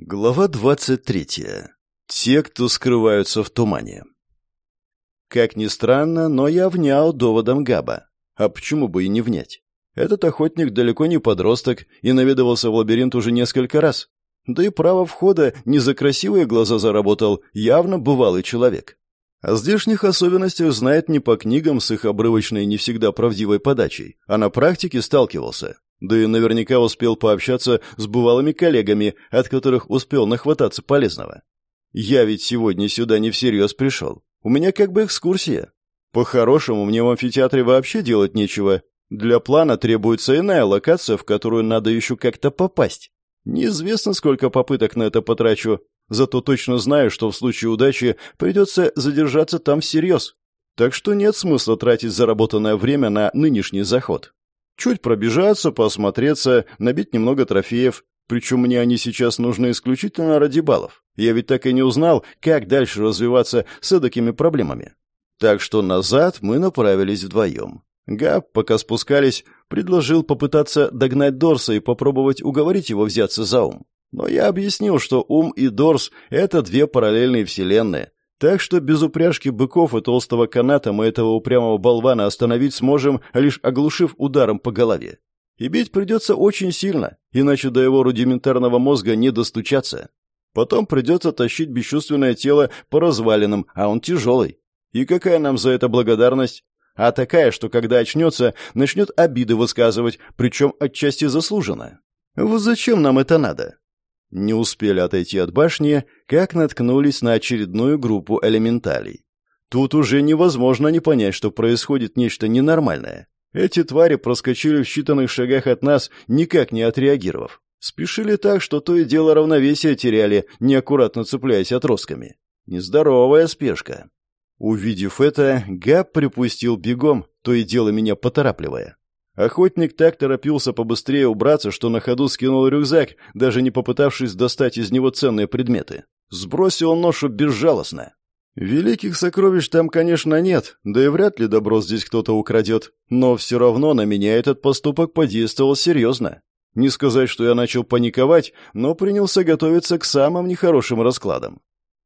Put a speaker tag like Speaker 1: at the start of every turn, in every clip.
Speaker 1: Глава 23. Те, кто скрываются в тумане. Как ни странно, но я внял доводом Габа. А почему бы и не внять? Этот охотник далеко не подросток и наведывался в лабиринт уже несколько раз. Да и право входа не за красивые глаза заработал, явно бывалый человек. О здешних особенностях знает не по книгам с их обрывочной не всегда правдивой подачей, а на практике сталкивался. Да и наверняка успел пообщаться с бывалыми коллегами, от которых успел нахвататься полезного. Я ведь сегодня сюда не всерьез пришел. У меня как бы экскурсия. По-хорошему, мне в амфитеатре вообще делать нечего. Для плана требуется иная локация, в которую надо еще как-то попасть. Неизвестно, сколько попыток на это потрачу, зато точно знаю, что в случае удачи придется задержаться там всерьез. Так что нет смысла тратить заработанное время на нынешний заход. Чуть пробежаться, посмотреться, набить немного трофеев. Причем мне они сейчас нужны исключительно ради баллов. Я ведь так и не узнал, как дальше развиваться с эдакими проблемами. Так что назад мы направились вдвоем. Габ, пока спускались, предложил попытаться догнать Дорса и попробовать уговорить его взяться за ум. Но я объяснил, что ум и Дорс — это две параллельные вселенные, так что без упряжки быков и толстого каната мы этого упрямого болвана остановить сможем, лишь оглушив ударом по голове. И бить придется очень сильно, иначе до его рудиментарного мозга не достучаться. Потом придется тащить бесчувственное тело по развалинам, а он тяжелый. И какая нам за это благодарность? А такая, что когда очнется, начнет обиды высказывать, причем отчасти заслуженно. Вот зачем нам это надо? Не успели отойти от башни, как наткнулись на очередную группу элементалей. Тут уже невозможно не понять, что происходит нечто ненормальное. Эти твари проскочили в считанных шагах от нас, никак не отреагировав. Спешили так, что то и дело равновесие теряли, неаккуратно цепляясь отростками. Нездоровая спешка. Увидев это, Габ припустил бегом, то и дело меня поторапливая. Охотник так торопился побыстрее убраться, что на ходу скинул рюкзак, даже не попытавшись достать из него ценные предметы. Сбросил ношу безжалостно. Великих сокровищ там, конечно, нет, да и вряд ли добро здесь кто-то украдет, но все равно на меня этот поступок подействовал серьезно. Не сказать, что я начал паниковать, но принялся готовиться к самым нехорошим раскладам.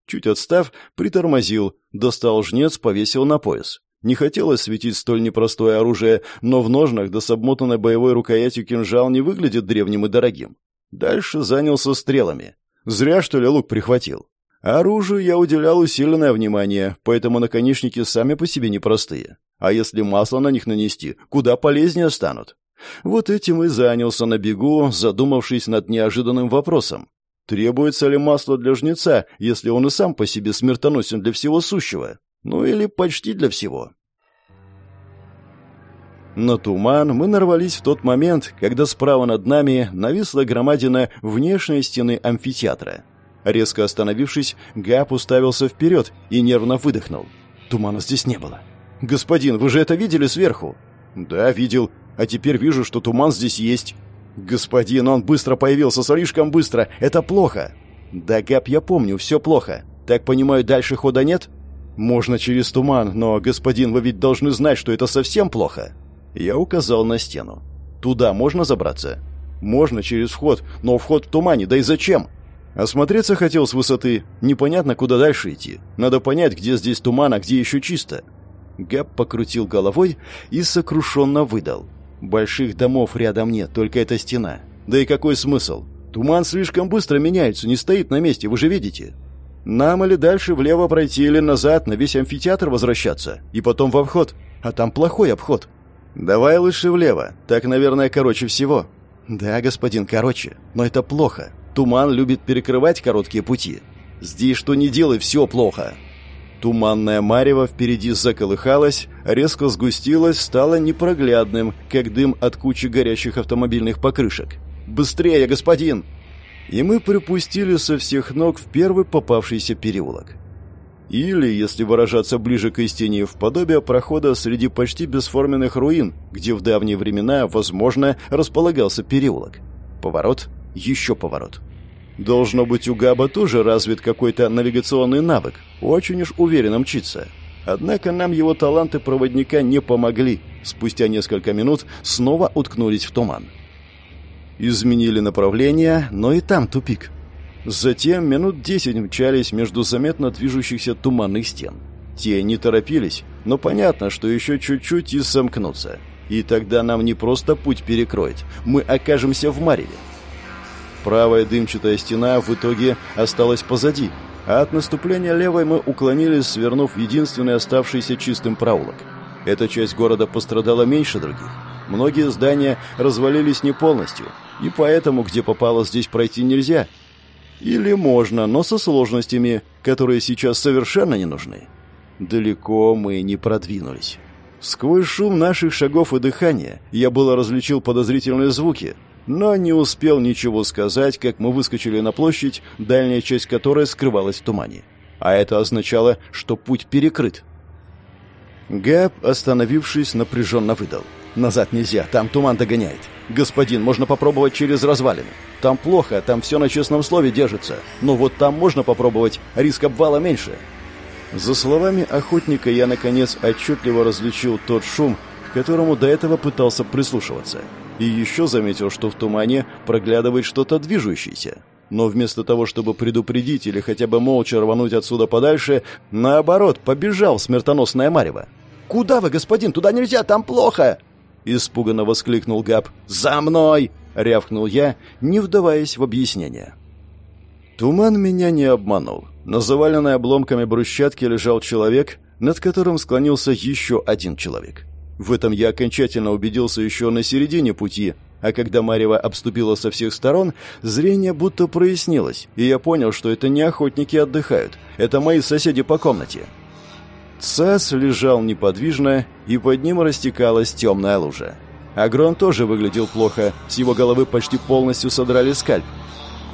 Speaker 1: Чуть отстав, притормозил, достал жнец, повесил на пояс. Не хотелось светить столь непростое оружие, но в ножнах да с обмотанной боевой рукоятью кинжал не выглядит древним и дорогим. Дальше занялся стрелами. Зря, что ли, лук прихватил. Оружию я уделял усиленное внимание, поэтому наконечники сами по себе непростые. А если масло на них нанести, куда полезнее станут. Вот этим и занялся на бегу, задумавшись над неожиданным вопросом. Требуется ли масло для жнеца, если он и сам по себе смертоносен для всего сущего? Ну или почти для всего. На туман мы нарвались в тот момент, когда справа над нами нависла громадина внешней стены амфитеатра. Резко остановившись, Гап уставился вперед и нервно выдохнул. Тумана здесь не было. «Господин, вы же это видели сверху?» «Да, видел. А теперь вижу, что туман здесь есть». «Господин, он быстро появился, слишком быстро. Это плохо». «Да, Гап, я помню, все плохо. Так понимаю, дальше хода нет?» «Можно через туман, но, господин, вы ведь должны знать, что это совсем плохо». Я указал на стену. «Туда можно забраться?» «Можно через вход, но вход в тумане, да и зачем?» Осмотреться хотел с высоты. Непонятно, куда дальше идти. Надо понять, где здесь туман, а где еще чисто. Гэб покрутил головой и сокрушенно выдал. «Больших домов рядом нет, только эта стена. Да и какой смысл? Туман слишком быстро меняется, не стоит на месте, вы же видите. Нам или дальше влево пройти, или назад, на весь амфитеатр возвращаться. И потом в обход. А там плохой обход. Давай лучше влево. Так, наверное, короче всего. Да, господин, короче. Но это плохо. Туман любит перекрывать короткие пути. Здесь что не делай, все плохо. Туманная марево впереди заколыхалась, резко сгустилась, стала непроглядным, как дым от кучи горящих автомобильных покрышек. «Быстрее, господин!» И мы припустили со всех ног в первый попавшийся переулок. Или, если выражаться ближе к истине, в подобие прохода среди почти бесформенных руин, где в давние времена, возможно, располагался переулок. Поворот, еще поворот. Должно быть, у Габа тоже развит какой-то навигационный навык, очень уж уверенно мчится. Однако нам его таланты проводника не помогли. Спустя несколько минут снова уткнулись в туман. Изменили направление, но и там тупик. Затем минут десять мчались между заметно движущихся туманных стен. Те не торопились, но понятно, что еще чуть-чуть и сомкнутся. И тогда нам не просто путь перекроет, мы окажемся в Мареве. Правая дымчатая стена в итоге осталась позади, а от наступления левой мы уклонились, свернув единственный оставшийся чистым проулок. Эта часть города пострадала меньше других. Многие здания развалились не полностью, и поэтому, где попало, здесь пройти нельзя. Или можно, но со сложностями, которые сейчас совершенно не нужны. Далеко мы не продвинулись. Сквозь шум наших шагов и дыхания я было различил подозрительные звуки, но не успел ничего сказать, как мы выскочили на площадь, дальняя часть которой скрывалась в тумане. А это означало, что путь перекрыт. Габ, остановившись, напряженно выдал. «Назад нельзя, там туман догоняет. Господин, можно попробовать через развалины. Там плохо, там все на честном слове держится. Но вот там можно попробовать, риск обвала меньше». За словами охотника я, наконец, отчетливо различил тот шум, к которому до этого пытался прислушиваться. И еще заметил, что в тумане проглядывает что-то движущееся. Но вместо того, чтобы предупредить или хотя бы молча рвануть отсюда подальше, наоборот, побежал смертоносное марево. «Куда вы, господин? Туда нельзя, там плохо!» Испуганно воскликнул Габ. «За мной!» — рявкнул я, не вдаваясь в объяснение. Туман меня не обманул. На заваленной обломками брусчатки лежал человек, над которым склонился еще один человек. В этом я окончательно убедился еще на середине пути, а когда Марева обступила со всех сторон, зрение будто прояснилось, и я понял, что это не охотники отдыхают, это мои соседи по комнате. Цас лежал неподвижно, и под ним растекалась темная лужа. Агрон тоже выглядел плохо, с его головы почти полностью содрали скальп.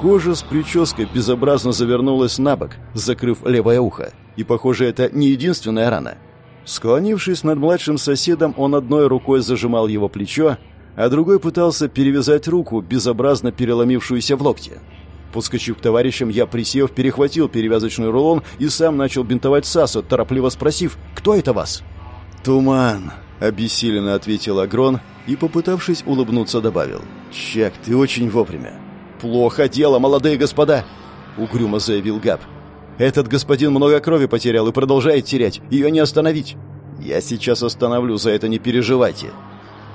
Speaker 1: Кожа с прической безобразно завернулась на бок, закрыв левое ухо. И, похоже, это не единственная рана. Склонившись над младшим соседом, он одной рукой зажимал его плечо, а другой пытался перевязать руку, безобразно переломившуюся в локте. Подскочив к товарищам, я, присев, перехватил перевязочный рулон и сам начал бинтовать Сасу, торопливо спросив, «Кто это вас?» «Туман», — обессиленно ответил Агрон и, попытавшись улыбнуться, добавил, «Чак, ты очень вовремя». «Плохо дело, молодые господа», — угрюмо заявил Габ. Этот господин много крови потерял и продолжает терять. Ее не остановить. Я сейчас остановлю, за это не переживайте.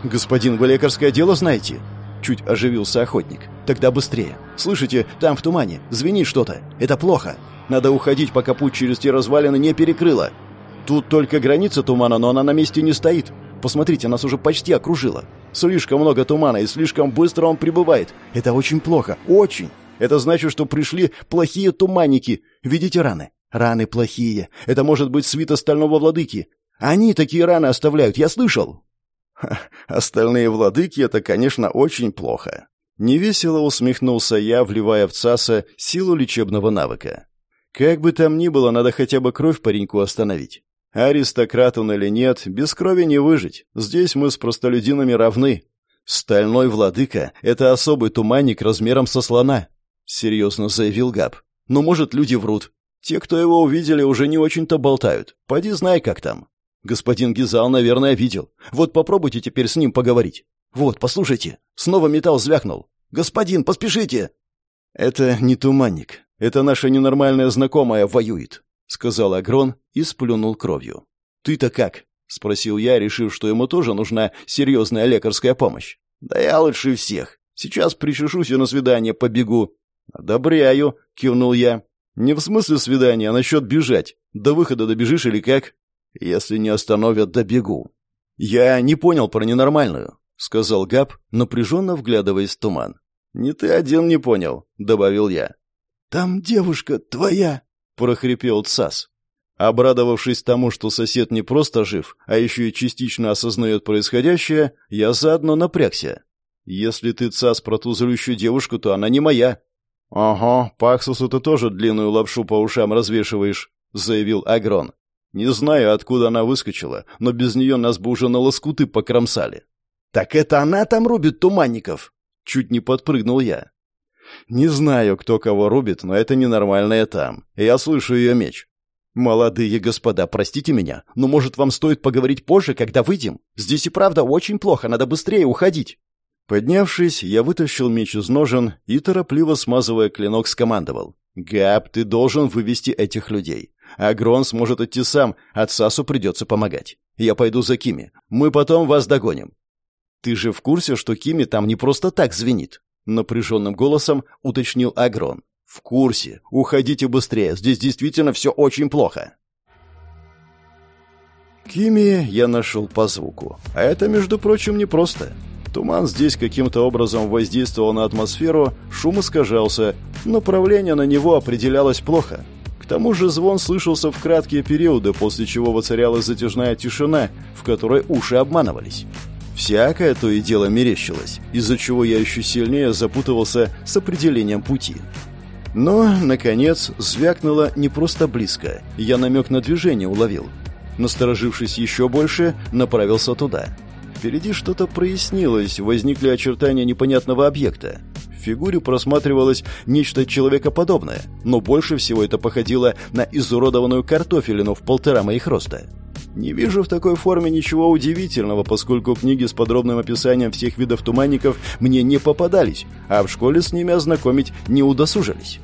Speaker 1: Господин, вы лекарское дело знаете? Чуть оживился охотник. Тогда быстрее. Слышите, там в тумане. Звенит что-то. Это плохо. Надо уходить, пока путь через те развалины не перекрыло. Тут только граница тумана, но она на месте не стоит. Посмотрите, нас уже почти окружило. Слишком много тумана, и слишком быстро он прибывает. Это очень плохо. Очень. Это значит, что пришли плохие туманники. Видите раны? Раны плохие. Это может быть свита стального владыки. Они такие раны оставляют, я слышал. Ха, остальные владыки — это, конечно, очень плохо. Невесело усмехнулся я, вливая в Цаса силу лечебного навыка. Как бы там ни было, надо хотя бы кровь пареньку остановить. Аристократ он или нет, без крови не выжить. Здесь мы с простолюдинами равны. Стальной владыка — это особый туманник размером со слона. — серьезно заявил Габ. «Но, может, люди врут. Те, кто его увидели, уже не очень-то болтают. Пойди знай, как там. Господин Гизал, наверное, видел. Вот попробуйте теперь с ним поговорить. Вот, послушайте. Снова металл звякнул. Господин, поспешите!» «Это не туманник. Это наша ненормальная знакомая воюет», — сказал Агрон и сплюнул кровью. «Ты-то как?» — спросил я, решив, что ему тоже нужна серьезная лекарская помощь. «Да я лучше всех. Сейчас причешусь и на свидание побегу. «Одобряю», — кивнул я. «Не в смысле свидания, а насчет бежать. До выхода добежишь или как?» «Если не остановят, добегу». «Я не понял про ненормальную», — сказал Габ, напряженно вглядываясь в туман. «Не ты один не понял», — добавил я. «Там девушка твоя», — прохрипел Цас. Обрадовавшись тому, что сосед не просто жив, а еще и частично осознает происходящее, я заодно напрягся. «Если ты, Цас, про ту злющую девушку, то она не моя. «Ого, Паксусу ты тоже длинную лапшу по ушам развешиваешь», — заявил Агрон. «Не знаю, откуда она выскочила, но без нее нас бы уже на лоскуты покромсали». «Так это она там рубит туманников?» Чуть не подпрыгнул я. «Не знаю, кто кого рубит, но это ненормальное там. Я слышу ее меч». «Молодые господа, простите меня, но, может, вам стоит поговорить позже, когда выйдем? Здесь и правда очень плохо, надо быстрее уходить». Поднявшись, я вытащил меч из ножен и, торопливо смазывая клинок, скомандовал. «Габ, ты должен вывести этих людей. Агрон сможет идти сам, а Цасу придется помогать. Я пойду за Кими. Мы потом вас догоним». «Ты же в курсе, что Кими там не просто так звенит?» Напряженным голосом уточнил Агрон. «В курсе. Уходите быстрее. Здесь действительно все очень плохо». Кими я нашел по звуку. А это, между прочим, непросто. Туман здесь каким-то образом воздействовал на атмосферу, шум искажался, направление на него определялось плохо. К тому же звон слышался в краткие периоды, после чего воцарялась затяжная тишина, в которой уши обманывались. Всякое то и дело мерещилось, из-за чего я еще сильнее запутывался с определением пути. Но, наконец, звякнуло не просто близко, я намек на движение уловил. Насторожившись еще больше, направился туда. Впереди что-то прояснилось, возникли очертания непонятного объекта. Фигуре просматривалось нечто человекоподобное, но больше всего это походило на изуродованную картофелину в полтора моих роста. Не вижу в такой форме ничего удивительного, поскольку книги с подробным описанием всех видов туманников мне не попадались, а в школе с ними ознакомить не удосужились.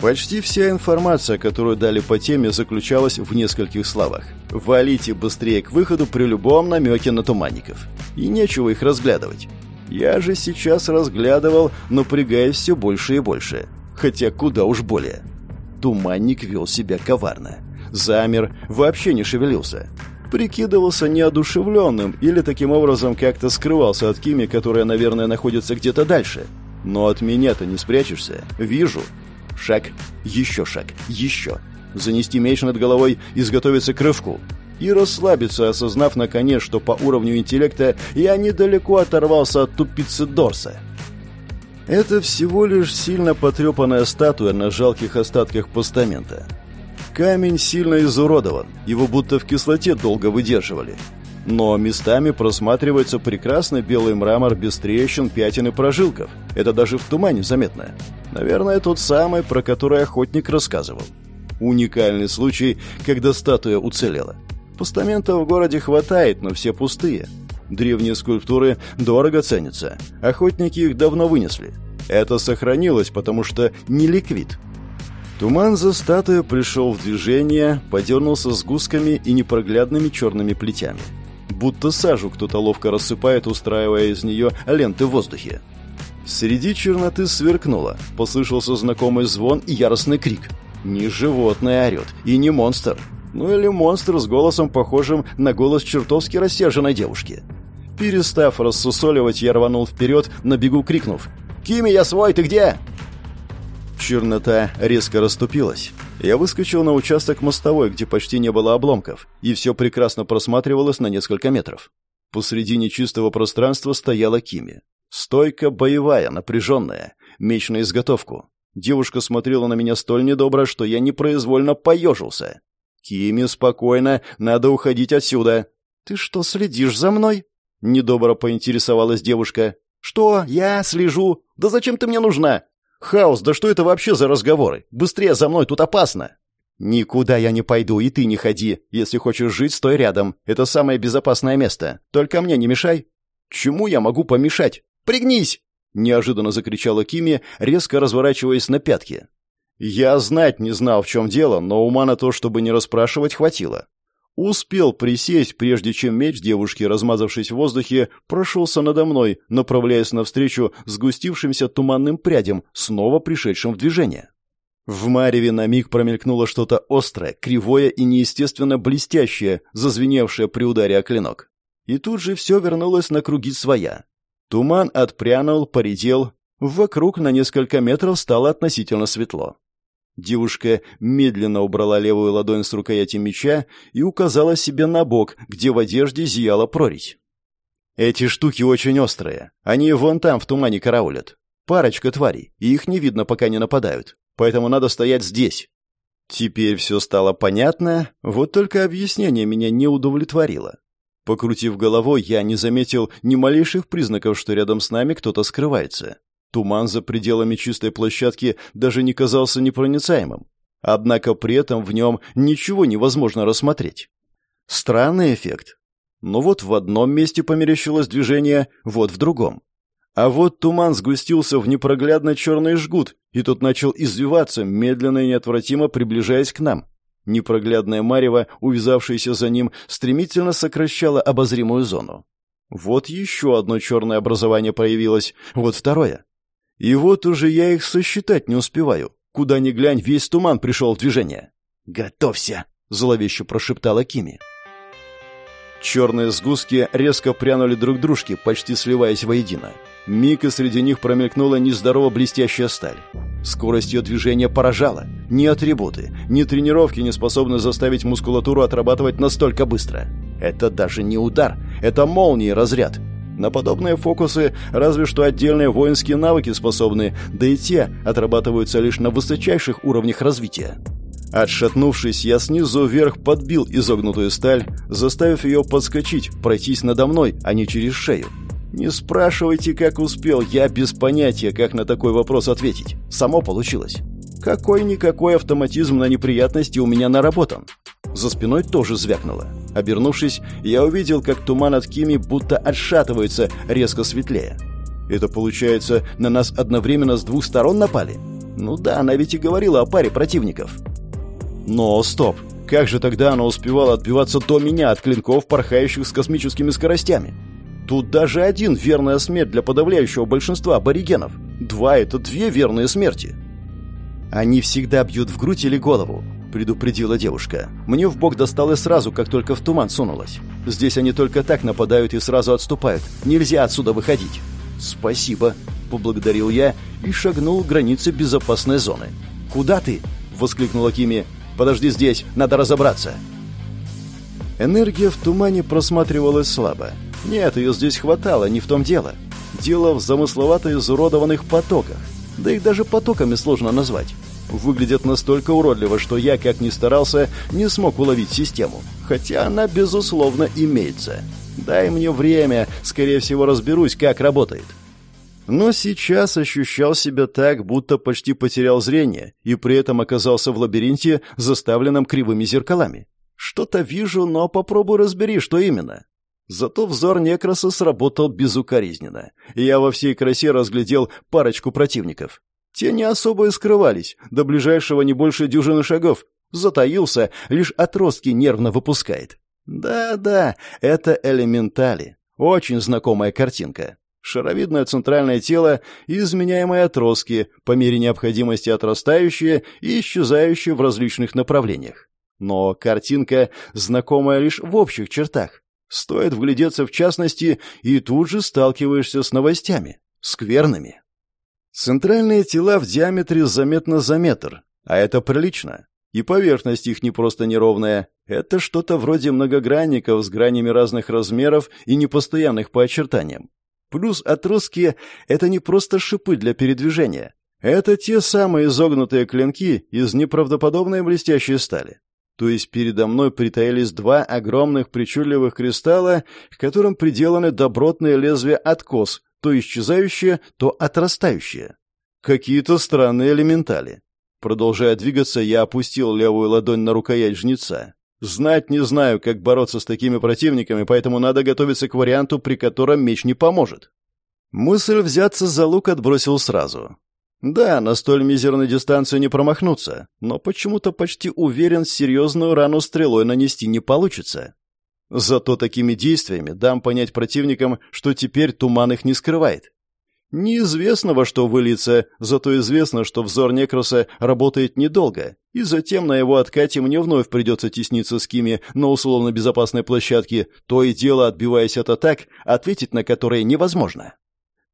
Speaker 1: Почти вся информация, которую дали по теме, заключалась в нескольких словах. «Валите быстрее к выходу при любом намеке на туманников». И нечего их разглядывать. Я же сейчас разглядывал, напрягаясь все больше и больше. Хотя куда уж более. Туманник вел себя коварно. Замер, вообще не шевелился. Прикидывался неодушевленным или таким образом как-то скрывался от Кими, которая, наверное, находится где-то дальше. Но от меня-то не спрячешься. Вижу, Шаг, еще шаг, еще. Занести меч над головой, изготовиться к рывку. И расслабиться, осознав наконец, что по уровню интеллекта я недалеко оторвался от тупицы Дорса. Это всего лишь сильно потрепанная статуя на жалких остатках постамента. Камень сильно изуродован, его будто в кислоте долго выдерживали. Но местами просматривается прекрасный белый мрамор без трещин, пятен и прожилков. Это даже в тумане заметно. Наверное, тот самый, про который охотник рассказывал. Уникальный случай, когда статуя уцелела. Постаментов в городе хватает, но все пустые. Древние скульптуры дорого ценятся. Охотники их давно вынесли. Это сохранилось, потому что не ликвид. Туман за статуей пришел в движение, подернулся сгустками и непроглядными черными плетями. Будто сажу кто-то ловко рассыпает, устраивая из нее ленты в воздухе. Среди черноты сверкнуло. Послышался знакомый звон и яростный крик. Не животное орет, и не монстр. Ну или монстр с голосом, похожим на голос чертовски рассерженной девушки. Перестав рассусоливать, я рванул вперед, на бегу крикнув. «Кими, я свой, ты где?» Чернота резко расступилась. Я выскочил на участок мостовой, где почти не было обломков, и все прекрасно просматривалось на несколько метров. Посреди нечистого пространства стояла Кими. Стойка боевая, напряженная, меч на изготовку. Девушка смотрела на меня столь недобро, что я непроизвольно поежился. «Кими, спокойно, надо уходить отсюда». «Ты что, следишь за мной?» Недобро поинтересовалась девушка. «Что? Я слежу? Да зачем ты мне нужна?» «Хаос, да что это вообще за разговоры? Быстрее за мной, тут опасно!» «Никуда я не пойду, и ты не ходи. Если хочешь жить, стой рядом. Это самое безопасное место. Только мне не мешай». «Чему я могу помешать?» Пригнись!» — неожиданно закричала Кими, резко разворачиваясь на пятки. Я знать не знал, в чем дело, но ума на то, чтобы не расспрашивать, хватило. Успел присесть, прежде чем меч девушки, размазавшись в воздухе, прошелся надо мной, направляясь навстречу сгустившимся туманным прядям, снова пришедшим в движение. В мареве на миг промелькнуло что-то острое, кривое и неестественно блестящее, зазвеневшее при ударе о клинок. И тут же все вернулось на круги своя. Туман отпрянул, поредел. Вокруг на несколько метров стало относительно светло. Девушка медленно убрала левую ладонь с рукояти меча и указала себе на бок, где в одежде зияла прорезь. «Эти штуки очень острые. Они вон там в тумане караулят. Парочка тварей, и их не видно, пока не нападают. Поэтому надо стоять здесь». Теперь все стало понятно, вот только объяснение меня не удовлетворило. Покрутив головой, я не заметил ни малейших признаков, что рядом с нами кто-то скрывается. Туман за пределами чистой площадки даже не казался непроницаемым. Однако при этом в нем ничего невозможно рассмотреть. Странный эффект. Но вот в одном месте померещилось движение, вот в другом. А вот туман сгустился в непроглядно черный жгут, и тот начал извиваться, медленно и неотвратимо приближаясь к нам. Непроглядное марево, увязавшееся за ним, стремительно сокращало обозримую зону. Вот еще одно черное образование появилось, вот второе. И вот уже я их сосчитать не успеваю. Куда ни глянь, весь туман пришел в движение. «Готовься!» — зловеще прошептала Кими. Черные сгустки резко прянули друг дружке, почти сливаясь воедино. Миг и среди них промелькнула нездорово блестящая сталь. Скорость ее движения поражала. Ни атрибуты, ни тренировки не способны заставить мускулатуру отрабатывать настолько быстро. Это даже не удар, это молния разряд. На подобные фокусы разве что отдельные воинские навыки способны, да и те отрабатываются лишь на высочайших уровнях развития. Отшатнувшись, я снизу вверх подбил изогнутую сталь, заставив ее подскочить, пройтись надо мной, а не через шею. Не спрашивайте, как успел, я без понятия, как на такой вопрос ответить. Само получилось. Какой-никакой автоматизм на неприятности у меня наработан. За спиной тоже звякнуло. Обернувшись, я увидел, как туман от Кими будто отшатывается, резко светлее. Это получается, на нас одновременно с двух сторон напали? Ну да, она ведь и говорила о паре противников. Но стоп, как же тогда она успевала отбиваться до меня от клинков, порхающих с космическими скоростями? Тут даже один верная смерть для подавляющего большинства аборигенов. Два — это две верные смерти. Они всегда бьют в грудь или голову, предупредила девушка. Мне в бок досталось сразу, как только в туман сунулась. Здесь они только так нападают и сразу отступают. Нельзя отсюда выходить. Спасибо, поблагодарил я и шагнул к границе безопасной зоны. Куда ты? воскликнула Кими. Подожди здесь, надо разобраться». Энергия в тумане просматривалась слабо. Нет, ее здесь хватало, не в том дело. Дело в замысловато изуродованных потоках. Да их даже потоками сложно назвать. Выглядят настолько уродливо, что я, как ни старался, не смог уловить систему. Хотя она, безусловно, имеется. Дай мне время, скорее всего, разберусь, как работает но сейчас ощущал себя так, будто почти потерял зрение и при этом оказался в лабиринте, заставленном кривыми зеркалами. Что-то вижу, но попробуй разбери, что именно. Зато взор Некроса сработал безукоризненно. Я во всей красе разглядел парочку противников. Те не особо и скрывались, до ближайшего не больше дюжины шагов. Затаился, лишь отростки нервно выпускает. Да-да, это элементали. Очень знакомая картинка. Шаровидное центральное тело и изменяемые отростки, по мере необходимости отрастающие и исчезающие в различных направлениях. Но картинка знакомая лишь в общих чертах. Стоит вглядеться в частности, и тут же сталкиваешься с новостями. Скверными. Центральные тела в диаметре заметно за метр, а это прилично. И поверхность их не просто неровная. Это что-то вроде многогранников с гранями разных размеров и непостоянных по очертаниям. Плюс отростки — это не просто шипы для передвижения. Это те самые изогнутые клинки из неправдоподобной блестящей стали. То есть передо мной притаились два огромных причудливых кристалла, к которым приделаны добротные лезвия откос, то исчезающие, то отрастающие. Какие-то странные элементали. Продолжая двигаться, я опустил левую ладонь на рукоять жнеца. Знать не знаю, как бороться с такими противниками, поэтому надо готовиться к варианту, при котором меч не поможет. Мысль взяться за лук отбросил сразу. Да, на столь мизерной дистанции не промахнуться, но почему-то почти уверен, серьезную рану стрелой нанести не получится. Зато такими действиями дам понять противникам, что теперь туман их не скрывает. Неизвестно, во что выльется, зато известно, что взор Некроса работает недолго, и затем на его откате мне вновь придется тесниться с Кими на условно безопасной площадке, то и дело отбиваясь от атак, ответить на которые невозможно.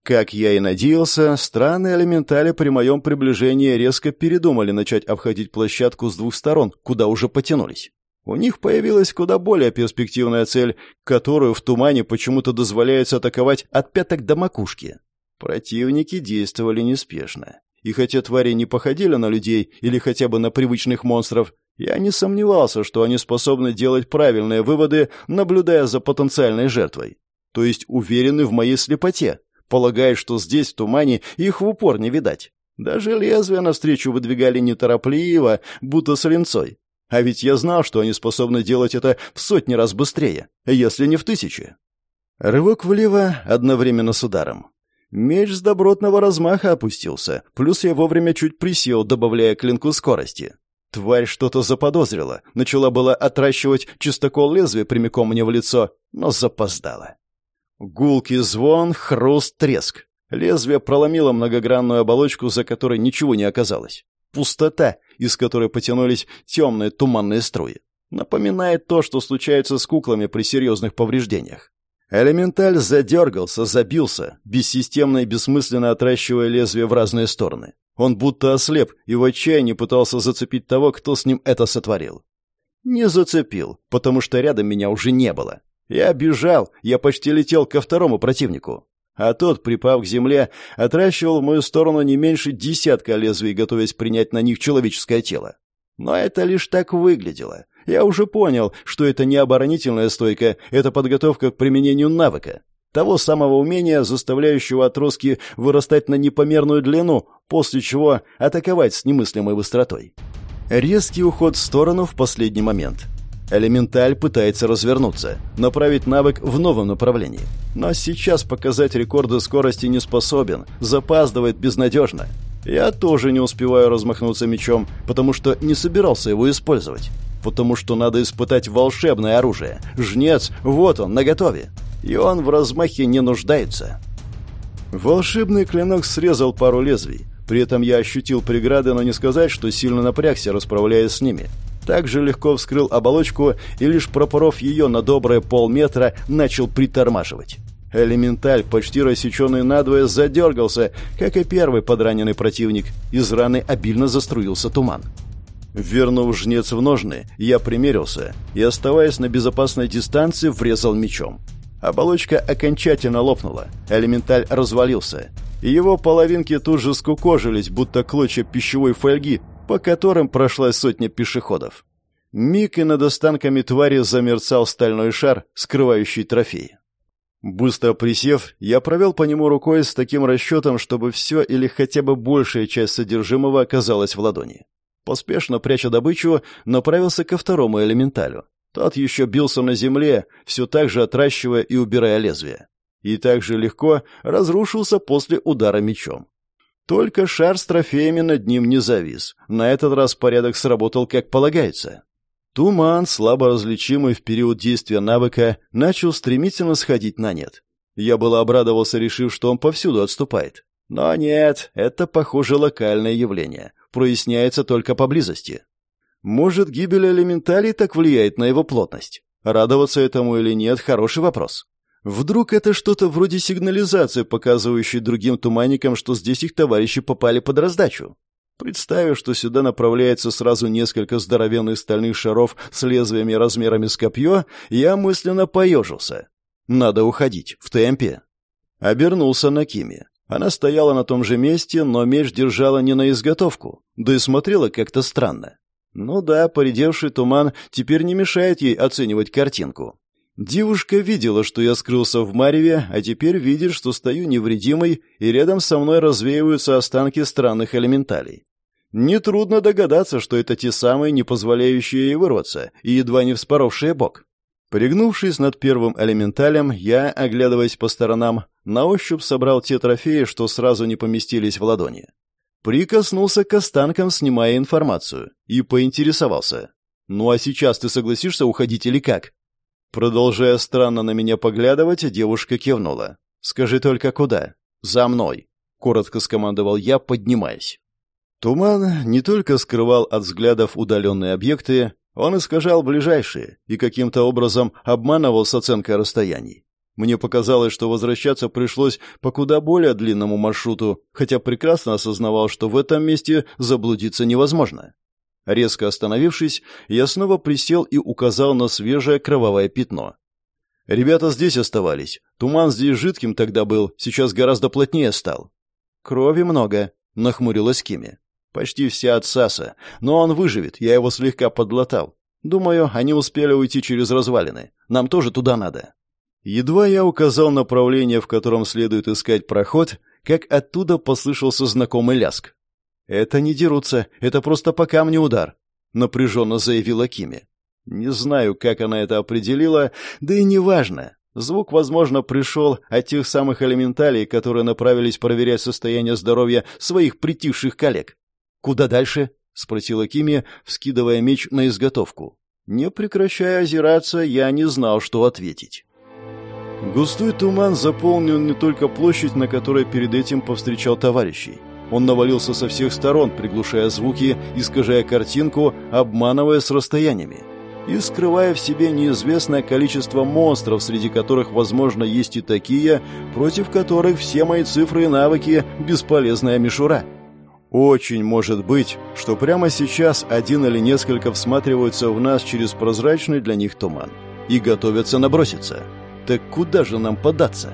Speaker 1: Как я и надеялся, странные элементали при моем приближении резко передумали начать обходить площадку с двух сторон, куда уже потянулись. У них появилась куда более перспективная цель, которую в тумане почему-то дозволяется атаковать от пяток до макушки. Противники действовали неспешно. И хотя твари не походили на людей или хотя бы на привычных монстров, я не сомневался, что они способны делать правильные выводы, наблюдая за потенциальной жертвой. То есть уверены в моей слепоте, полагая, что здесь, в тумане, их в упор не видать. Даже лезвия навстречу выдвигали неторопливо, будто с линцой. А ведь я знал, что они способны делать это в сотни раз быстрее, если не в тысячи. Рывок влево одновременно с ударом. Меч с добротного размаха опустился, плюс я вовремя чуть присел, добавляя клинку скорости. Тварь что-то заподозрила, начала была отращивать чистокол лезвия прямиком мне в лицо, но запоздала. Гулкий звон, хруст, треск. Лезвие проломило многогранную оболочку, за которой ничего не оказалось. Пустота, из которой потянулись темные туманные струи. Напоминает то, что случается с куклами при серьезных повреждениях. Элементаль задергался, забился, бессистемно и бессмысленно отращивая лезвие в разные стороны. Он будто ослеп и в отчаянии пытался зацепить того, кто с ним это сотворил. Не зацепил, потому что рядом меня уже не было. Я бежал, я почти летел ко второму противнику. А тот, припав к земле, отращивал в мою сторону не меньше десятка лезвий, готовясь принять на них человеческое тело. Но это лишь так выглядело. Я уже понял, что это не оборонительная стойка, это подготовка к применению навыка. Того самого умения, заставляющего отростки вырастать на непомерную длину, после чего атаковать с немыслимой быстротой. Резкий уход в сторону в последний момент. Элементаль пытается развернуться, направить навык в новом направлении. Но сейчас показать рекорды скорости не способен, запаздывает безнадежно. Я тоже не успеваю размахнуться мечом, потому что не собирался его использовать потому что надо испытать волшебное оружие. Жнец, вот он, наготове. И он в размахе не нуждается. Волшебный клинок срезал пару лезвий. При этом я ощутил преграды, но не сказать, что сильно напрягся, расправляясь с ними. Также легко вскрыл оболочку и лишь пропоров ее на доброе полметра, начал притормаживать. Элементаль, почти рассеченный надвое, задергался, как и первый подраненный противник. Из раны обильно заструился туман. Вернув жнец в ножны, я примерился и, оставаясь на безопасной дистанции, врезал мечом. Оболочка окончательно лопнула, элементаль развалился, его половинки тут же скукожились, будто клочья пищевой фольги, по которым прошла сотня пешеходов. Миг и над останками твари замерцал стальной шар, скрывающий трофей. Быстро присев, я провел по нему рукой с таким расчетом, чтобы все или хотя бы большая часть содержимого оказалась в ладони. Поспешно пряча добычу, направился ко второму элементалю. Тот еще бился на земле, все так же отращивая и убирая лезвие. И так же легко разрушился после удара мечом. Только шар с трофеями над ним не завис. На этот раз порядок сработал как полагается. Туман, слабо различимый в период действия навыка, начал стремительно сходить на нет. Я было обрадовался, решив, что он повсюду отступает. Но нет, это, похоже, локальное явление проясняется только поблизости. Может, гибель элементалей так влияет на его плотность? Радоваться этому или нет – хороший вопрос. Вдруг это что-то вроде сигнализации, показывающей другим туманникам, что здесь их товарищи попали под раздачу? Представив, что сюда направляется сразу несколько здоровенных стальных шаров с лезвиями размерами с копье, я мысленно поежился. Надо уходить, в темпе. Обернулся на Кими. Она стояла на том же месте, но меч держала не на изготовку, да и смотрела как-то странно. Ну да, поредевший туман теперь не мешает ей оценивать картинку. Девушка видела, что я скрылся в Мареве, а теперь видит, что стою невредимой, и рядом со мной развеиваются останки странных элементалей. Нетрудно догадаться, что это те самые, не позволяющие ей вырваться, и едва не вспоровшие бок. Пригнувшись над первым элементалем, я, оглядываясь по сторонам, на ощупь собрал те трофеи, что сразу не поместились в ладони. Прикоснулся к останкам, снимая информацию, и поинтересовался. «Ну а сейчас ты согласишься уходить или как?» Продолжая странно на меня поглядывать, девушка кивнула. «Скажи только куда?» «За мной», — коротко скомандовал я, поднимаясь. Туман не только скрывал от взглядов удаленные объекты, он искажал ближайшие и каким-то образом обманывал с оценкой расстояний. Мне показалось, что возвращаться пришлось по куда более длинному маршруту, хотя прекрасно осознавал, что в этом месте заблудиться невозможно. Резко остановившись, я снова присел и указал на свежее кровавое пятно. Ребята здесь оставались. Туман здесь жидким тогда был, сейчас гораздо плотнее стал. Крови много, нахмурилась Кими. Почти вся от Саса, но он выживет, я его слегка подлатал. Думаю, они успели уйти через развалины. Нам тоже туда надо. Едва я указал направление, в котором следует искать проход, как оттуда послышался знакомый ляск. «Это не дерутся, это просто по камню удар», — напряженно заявила Кими. Не знаю, как она это определила, да и неважно. Звук, возможно, пришел от тех самых элементалей, которые направились проверять состояние здоровья своих притихших коллег. «Куда дальше?» — спросила Кими, вскидывая меч на изготовку. Не прекращая озираться, я не знал, что ответить. Густой туман заполнил не только площадь, на которой перед этим повстречал товарищей. Он навалился со всех сторон, приглушая звуки, искажая картинку, обманывая с расстояниями и скрывая в себе неизвестное количество монстров, среди которых, возможно, есть и такие, против которых все мои цифры и навыки – бесполезная мишура. Очень может быть, что прямо сейчас один или несколько всматриваются в нас через прозрачный для них туман и готовятся наброситься. Так куда же нам податься?